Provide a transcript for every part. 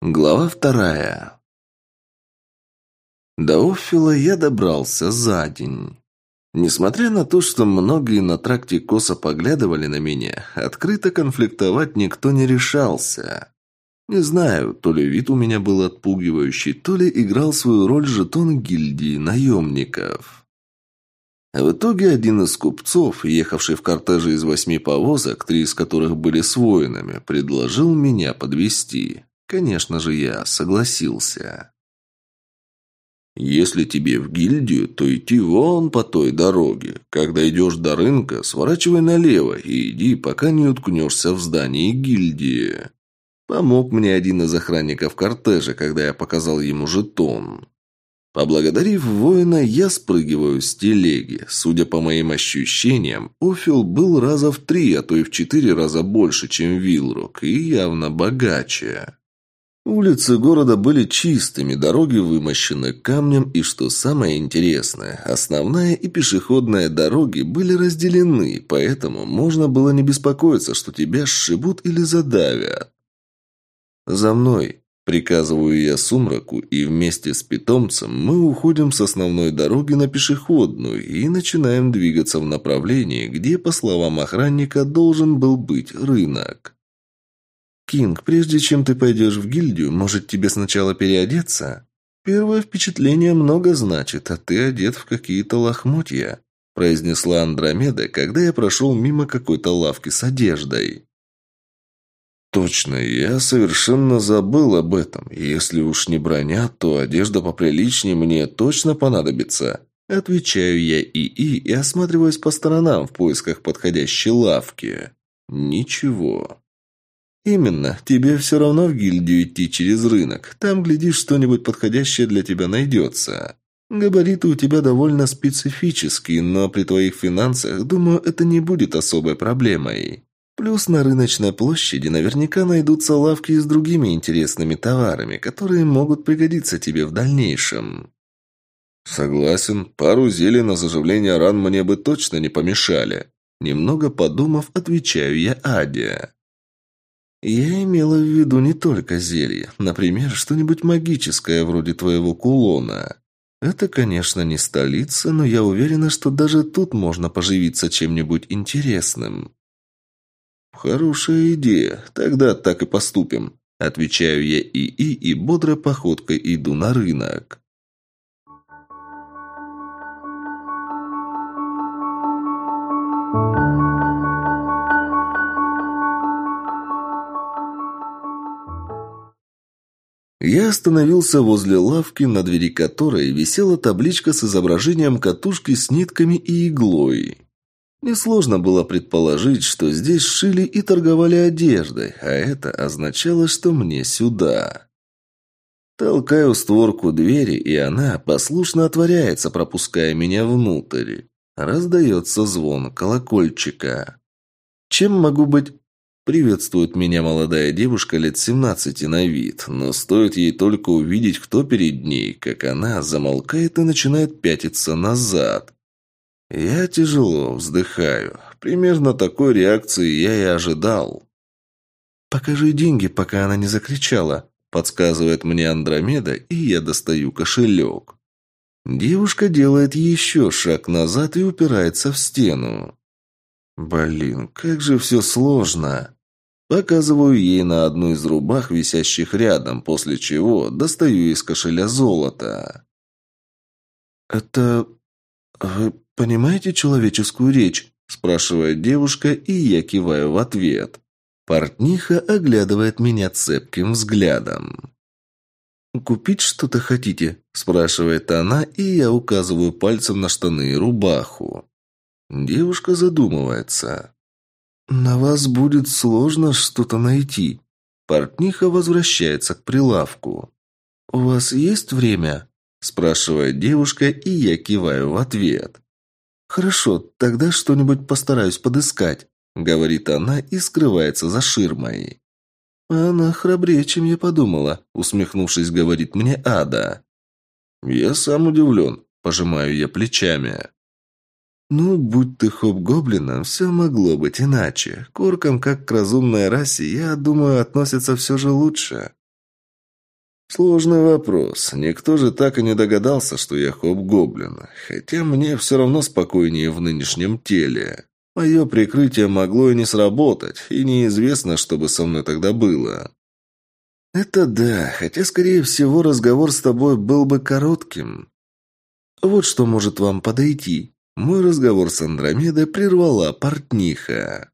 Глава вторая. До Оффила я добрался за день. Несмотря на то, что многие на тракте косо поглядывали на меня, открыто конфликтовать никто не решался. Не знаю, то ли вид у меня был отпугивающий, то ли играл свою роль жетон гильдии наемников. В итоге один из купцов, ехавший в кортеже из восьми повозок, три из которых были с воинами, предложил меня подвести. Конечно же, я согласился. Если тебе в гильдию, то идти вон по той дороге. Когда идешь до рынка, сворачивай налево и иди, пока не уткнешься в здании гильдии. Помог мне один из охранников кортежа, когда я показал ему жетон. Поблагодарив воина, я спрыгиваю с телеги. Судя по моим ощущениям, Офил был раза в три, а то и в четыре раза больше, чем Вилрук, и явно богаче. Улицы города были чистыми, дороги вымощены камнем, и, что самое интересное, основная и пешеходная дороги были разделены, поэтому можно было не беспокоиться, что тебя сшибут или задавят. «За мной!» – приказываю я сумраку, и вместе с питомцем мы уходим с основной дороги на пешеходную и начинаем двигаться в направлении, где, по словам охранника, должен был быть рынок. «Кинг, прежде чем ты пойдешь в гильдию, может, тебе сначала переодеться? Первое впечатление много значит, а ты одет в какие-то лохмотья», произнесла Андромеда, когда я прошел мимо какой-то лавки с одеждой. «Точно, я совершенно забыл об этом. Если уж не броня, то одежда поприличнее мне точно понадобится». Отвечаю я ИИ и осматриваюсь по сторонам в поисках подходящей лавки. Ничего. «Именно. Тебе все равно в гильдию идти через рынок. Там, глядишь, что-нибудь подходящее для тебя найдется. Габариты у тебя довольно специфические, но при твоих финансах, думаю, это не будет особой проблемой. Плюс на рыночной площади наверняка найдутся лавки с другими интересными товарами, которые могут пригодиться тебе в дальнейшем». «Согласен. Пару зелий на заживление ран мне бы точно не помешали». Немного подумав, отвечаю я Аде. «Я имела в виду не только зелье. Например, что-нибудь магическое, вроде твоего кулона. Это, конечно, не столица, но я уверена, что даже тут можно поживиться чем-нибудь интересным». «Хорошая идея. Тогда так и поступим». Отвечаю я ИИ и бодрой походкой иду на рынок. Я остановился возле лавки, на двери которой висела табличка с изображением катушки с нитками и иглой. Несложно было предположить, что здесь шили и торговали одеждой, а это означало, что мне сюда. Толкаю створку двери, и она послушно отворяется, пропуская меня внутрь. Раздается звон колокольчика. Чем могу быть Приветствует меня молодая девушка лет 17 на вид, но стоит ей только увидеть, кто перед ней, как она замолкает и начинает пятиться назад. Я тяжело вздыхаю. Примерно такой реакции я и ожидал. «Покажи деньги, пока она не закричала», – подсказывает мне Андромеда, и я достаю кошелек. Девушка делает еще шаг назад и упирается в стену. Блин, как же все сложно. Показываю ей на одну из рубах, висящих рядом, после чего достаю из кошеля золото. «Это... вы понимаете человеческую речь?» – спрашивает девушка, и я киваю в ответ. Портниха оглядывает меня цепким взглядом. «Купить что-то хотите?» – спрашивает она, и я указываю пальцем на штаны и рубаху. Девушка задумывается. «На вас будет сложно что-то найти». Портниха возвращается к прилавку. «У вас есть время?» – спрашивает девушка, и я киваю в ответ. «Хорошо, тогда что-нибудь постараюсь подыскать», – говорит она и скрывается за ширмой. «Она храбрее, чем я подумала», – усмехнувшись, говорит мне Ада. «Я сам удивлен», – пожимаю я плечами. Ну, будь ты хоп-гоблином, все могло быть иначе. К оркам, как к разумной расе, я думаю, относятся все же лучше. Сложный вопрос. Никто же так и не догадался, что я хоп-гоблин. Хотя мне все равно спокойнее в нынешнем теле. Мое прикрытие могло и не сработать, и неизвестно, что бы со мной тогда было. Это да, хотя, скорее всего, разговор с тобой был бы коротким. Вот что может вам подойти. Мой разговор с Андромедой прервала портниха.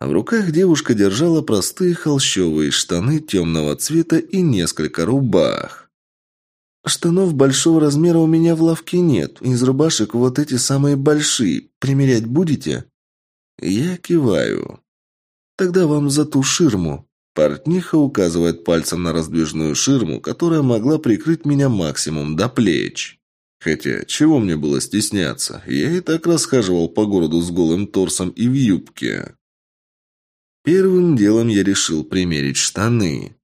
В руках девушка держала простые холщовые штаны темного цвета и несколько рубах. «Штанов большого размера у меня в лавке нет. Из рубашек вот эти самые большие. Примерять будете?» Я киваю. «Тогда вам за ту ширму». Портниха указывает пальцем на раздвижную ширму, которая могла прикрыть меня максимум до плеч. Хотя, чего мне было стесняться? Я и так расхаживал по городу с голым торсом и в юбке. Первым делом я решил примерить штаны.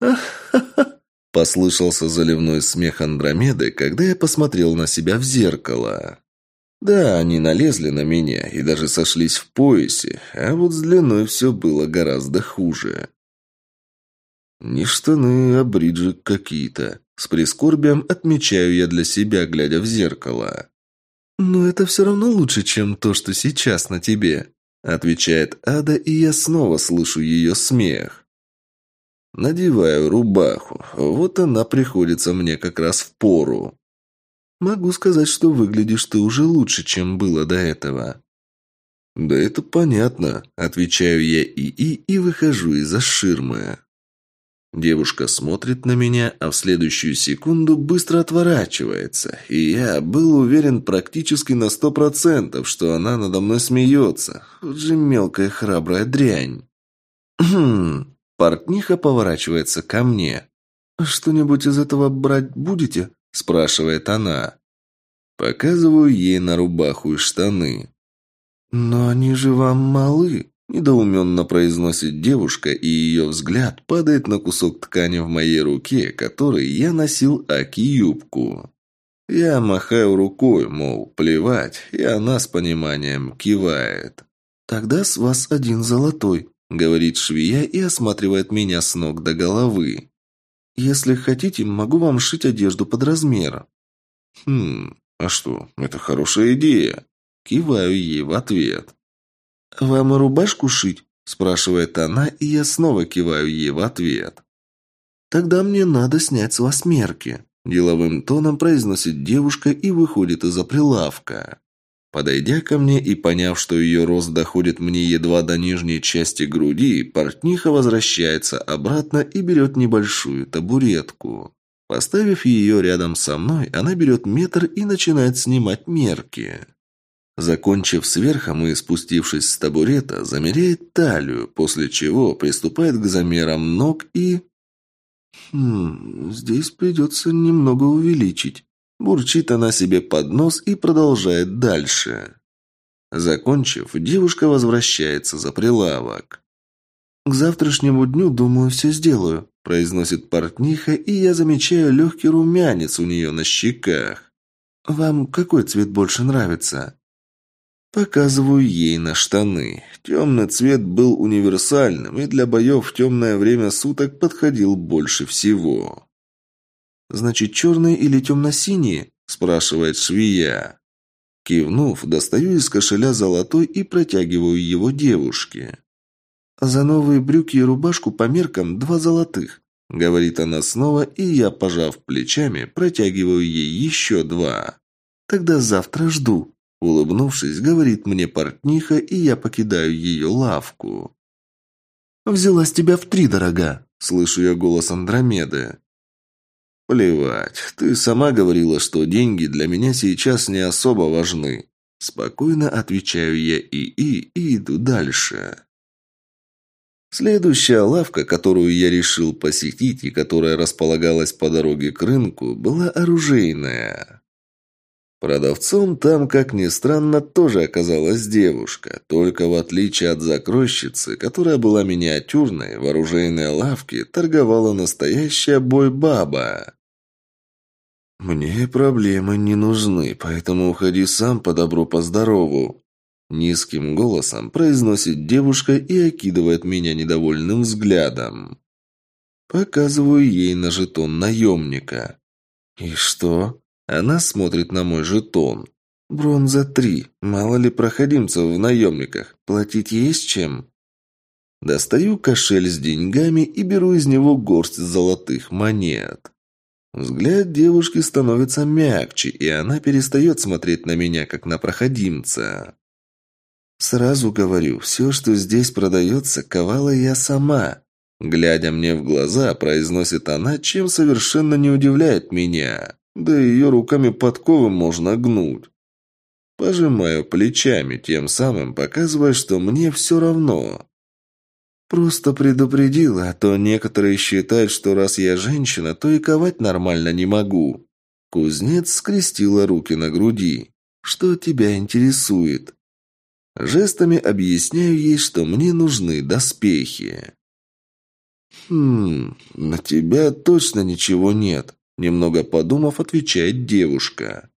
«Ах-ха-ха!» – послышался заливной смех Андромеды, когда я посмотрел на себя в зеркало. Да, они налезли на меня и даже сошлись в поясе, а вот с длиной все было гораздо хуже. Не штаны, а бриджи какие-то. С прискорбием отмечаю я для себя, глядя в зеркало. «Но это все равно лучше, чем то, что сейчас на тебе», отвечает Ада, и я снова слышу ее смех. Надеваю рубаху. Вот она приходится мне как раз в пору. Могу сказать, что выглядишь ты уже лучше, чем было до этого. Да это понятно, отвечаю я ИИ и выхожу из-за ширмы. Девушка смотрит на меня, а в следующую секунду быстро отворачивается, и я был уверен практически на сто процентов, что она надо мной смеется. Вот же мелкая храбрая дрянь. Хм. Портниха поворачивается ко мне. «Что-нибудь из этого брать будете?» – спрашивает она. Показываю ей на рубаху и штаны. «Но они же вам малы», Недоуменно произносит девушка, и ее взгляд падает на кусок ткани в моей руке, который я носил Аки-юбку. Я махаю рукой, мол, плевать, и она с пониманием кивает. «Тогда с вас один золотой», — говорит швея и осматривает меня с ног до головы. «Если хотите, могу вам шить одежду под размер». «Хм, а что, это хорошая идея». Киваю ей в ответ. «Вам рубашку шить?» – спрашивает она, и я снова киваю ей в ответ. «Тогда мне надо снять с вас мерки», – деловым тоном произносит девушка и выходит из-за прилавка. Подойдя ко мне и поняв, что ее рост доходит мне едва до нижней части груди, портниха возвращается обратно и берет небольшую табуретку. Поставив ее рядом со мной, она берет метр и начинает снимать мерки. Закончив с верхом и спустившись с табурета, замеряет талию, после чего приступает к замерам ног и... «Хм, здесь придется немного увеличить». Бурчит она себе под нос и продолжает дальше. Закончив, девушка возвращается за прилавок. «К завтрашнему дню, думаю, все сделаю», – произносит портниха, и я замечаю легкий румянец у нее на щеках. «Вам какой цвет больше нравится?» Показываю ей на штаны. Темный цвет был универсальным и для боев в темное время суток подходил больше всего. «Значит, черные или темно-синие?» – спрашивает швея. Кивнув, достаю из кошеля золотой и протягиваю его девушке. «За новые брюки и рубашку по меркам два золотых», – говорит она снова, и я, пожав плечами, протягиваю ей еще два. «Тогда завтра жду», Улыбнувшись, говорит мне портниха, и я покидаю ее лавку. «Взяла с тебя в три, дорога!» – слышу я голос Андромеды. «Плевать, ты сама говорила, что деньги для меня сейчас не особо важны». Спокойно отвечаю я и-и и иду дальше. Следующая лавка, которую я решил посетить и которая располагалась по дороге к рынку, была оружейная. Продавцом там, как ни странно, тоже оказалась девушка. Только в отличие от закройщицы, которая была миниатюрной, в оружейной лавке торговала настоящая бой-баба. «Мне проблемы не нужны, поэтому уходи сам по добру, по здорову», Низким голосом произносит девушка и окидывает меня недовольным взглядом. Показываю ей на жетон наемника. «И что?» Она смотрит на мой жетон. «Бронза три. Мало ли проходимцев в наемниках. Платить есть чем?» Достаю кошель с деньгами и беру из него горсть золотых монет. Взгляд девушки становится мягче, и она перестает смотреть на меня, как на проходимца. «Сразу говорю, все, что здесь продается, ковала я сама. Глядя мне в глаза, произносит она, чем совершенно не удивляет меня. Да ее руками подковы можно гнуть. Пожимаю плечами, тем самым показывая, что мне все равно. Просто предупредила, а то некоторые считают, что раз я женщина, то и ковать нормально не могу. Кузнец скрестила руки на груди. Что тебя интересует? Жестами объясняю ей, что мне нужны доспехи. «Хм, на тебя точно ничего нет», – немного подумав, отвечает девушка.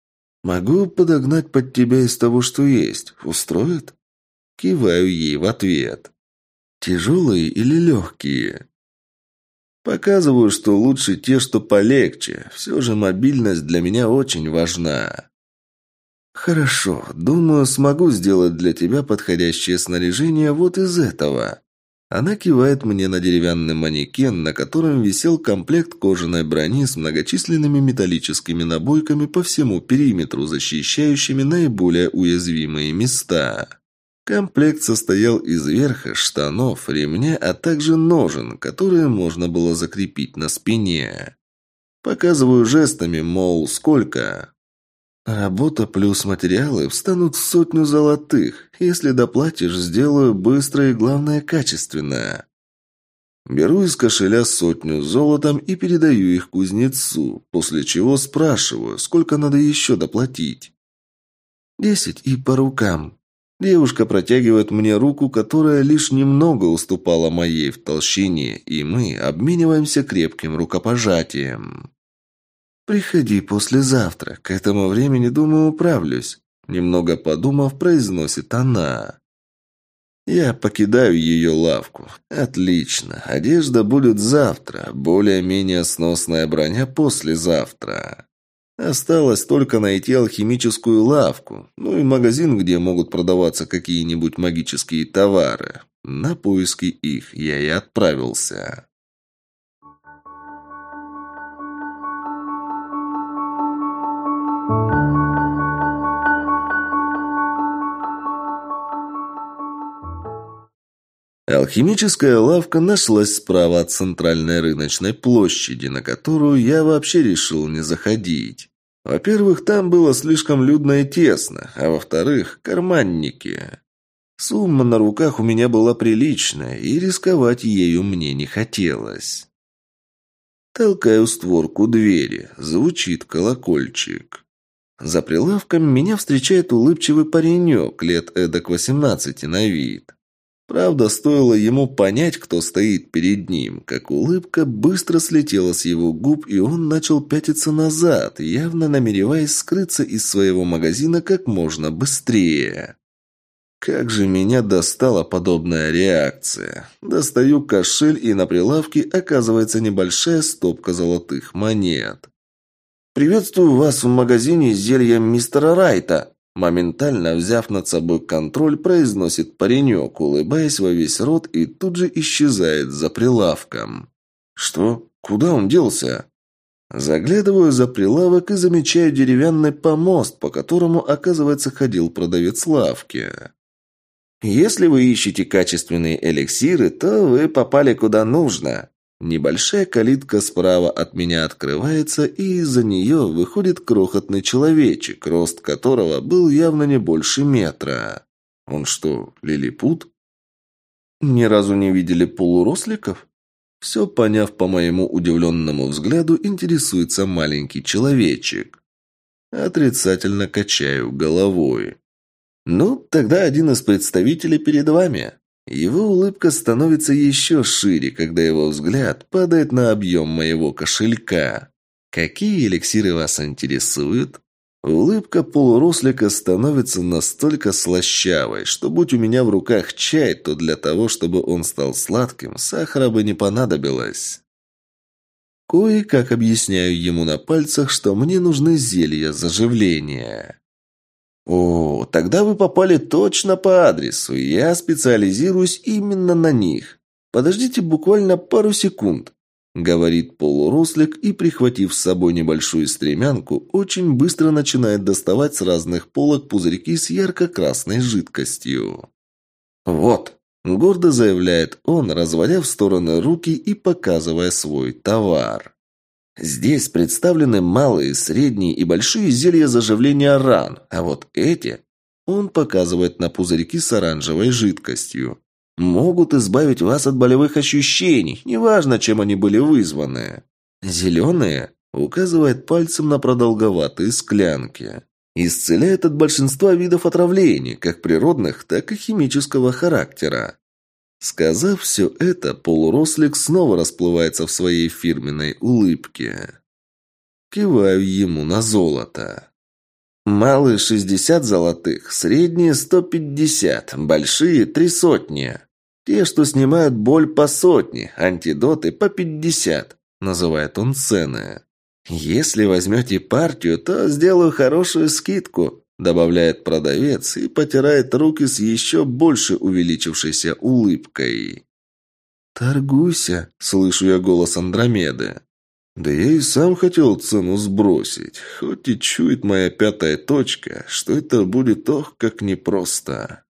«Могу подогнать под тебя из того, что есть. Устроит?» Киваю ей в ответ. «Тяжелые или легкие?» Показываю, что лучше те, что полегче. Все же мобильность для меня очень важна. «Хорошо. Думаю, смогу сделать для тебя подходящее снаряжение вот из этого». Она кивает мне на деревянный манекен, на котором висел комплект кожаной брони с многочисленными металлическими набойками по всему периметру, защищающими наиболее уязвимые места. Комплект состоял из верха, штанов, ремня, а также ножен, которые можно было закрепить на спине. Показываю жестами, мол, сколько. Работа плюс материалы встанут в сотню золотых. Если доплатишь, сделаю быстро и, главное, качественно. Беру из кошеля сотню золотом и передаю их кузнецу, после чего спрашиваю, сколько надо еще доплатить. «Десять и по рукам». Девушка протягивает мне руку, которая лишь немного уступала моей в толщине, и мы обмениваемся крепким рукопожатием. «Приходи послезавтра. К этому времени, думаю, управлюсь», – немного подумав, произносит она. Я покидаю ее лавку. Отлично. Одежда будет завтра. Более-менее сносная броня послезавтра. Осталось только найти алхимическую лавку. Ну и магазин, где могут продаваться какие-нибудь магические товары. На поиски их я и отправился. Алхимическая лавка нашлась справа от центральной рыночной площади, на которую я вообще решил не заходить. Во-первых, там было слишком людно и тесно, а во-вторых, карманники. Сумма на руках у меня была приличная, и рисковать ею мне не хотелось. Толкаю створку двери, звучит колокольчик. За прилавком меня встречает улыбчивый паренек, лет эдак восемнадцати на вид. Правда, стоило ему понять, кто стоит перед ним, как улыбка быстро слетела с его губ, и он начал пятиться назад, явно намереваясь скрыться из своего магазина как можно быстрее. Как же меня достала подобная реакция. Достаю кошель, и на прилавке оказывается небольшая стопка золотых монет. «Приветствую вас в магазине зелья мистера Райта», Моментально взяв над собой контроль, произносит паренек, улыбаясь во весь рот и тут же исчезает за прилавком. «Что? Куда он делся?» Заглядываю за прилавок и замечаю деревянный помост, по которому, оказывается, ходил продавец лавки. «Если вы ищете качественные эликсиры, то вы попали куда нужно», Небольшая калитка справа от меня открывается, и из-за нее выходит крохотный человечек, рост которого был явно не больше метра. Он что, лилипут? Ни разу не видели полуросликов? Все поняв по моему удивленному взгляду, интересуется маленький человечек. Отрицательно качаю головой. Ну, тогда один из представителей перед вами. Его улыбка становится еще шире, когда его взгляд падает на объем моего кошелька. Какие эликсиры вас интересуют? Улыбка полурослика становится настолько слащавой, что будь у меня в руках чай, то для того, чтобы он стал сладким, сахара бы не понадобилось. Кое-как объясняю ему на пальцах, что мне нужны зелья заживления. «О, тогда вы попали точно по адресу. Я специализируюсь именно на них. Подождите буквально пару секунд», — говорит полурослик и, прихватив с собой небольшую стремянку, очень быстро начинает доставать с разных полок пузырьки с ярко-красной жидкостью. «Вот», — гордо заявляет он, разводя в стороны руки и показывая свой товар. Здесь представлены малые, средние и большие зелья заживления ран, а вот эти он показывает на пузырьки с оранжевой жидкостью. Могут избавить вас от болевых ощущений, неважно, чем они были вызваны. Зеленые указывает пальцем на продолговатые склянки. Исцеляет от большинства видов отравлений, как природных, так и химического характера. Сказав все это, полурослик снова расплывается в своей фирменной улыбке. Киваю ему на золото. Малые шестьдесят золотых, средние сто пятьдесят, большие три сотни. Те, что снимают боль по сотне, антидоты по пятьдесят, называет он цены. Если возьмете партию, то сделаю хорошую скидку, добавляет продавец и потирает руки с еще больше увеличившейся улыбкой. «Торгуйся», — слышу я голос Андромеды. Да я и сам хотел цену сбросить, хоть и чует моя пятая точка, что это будет ох как непросто.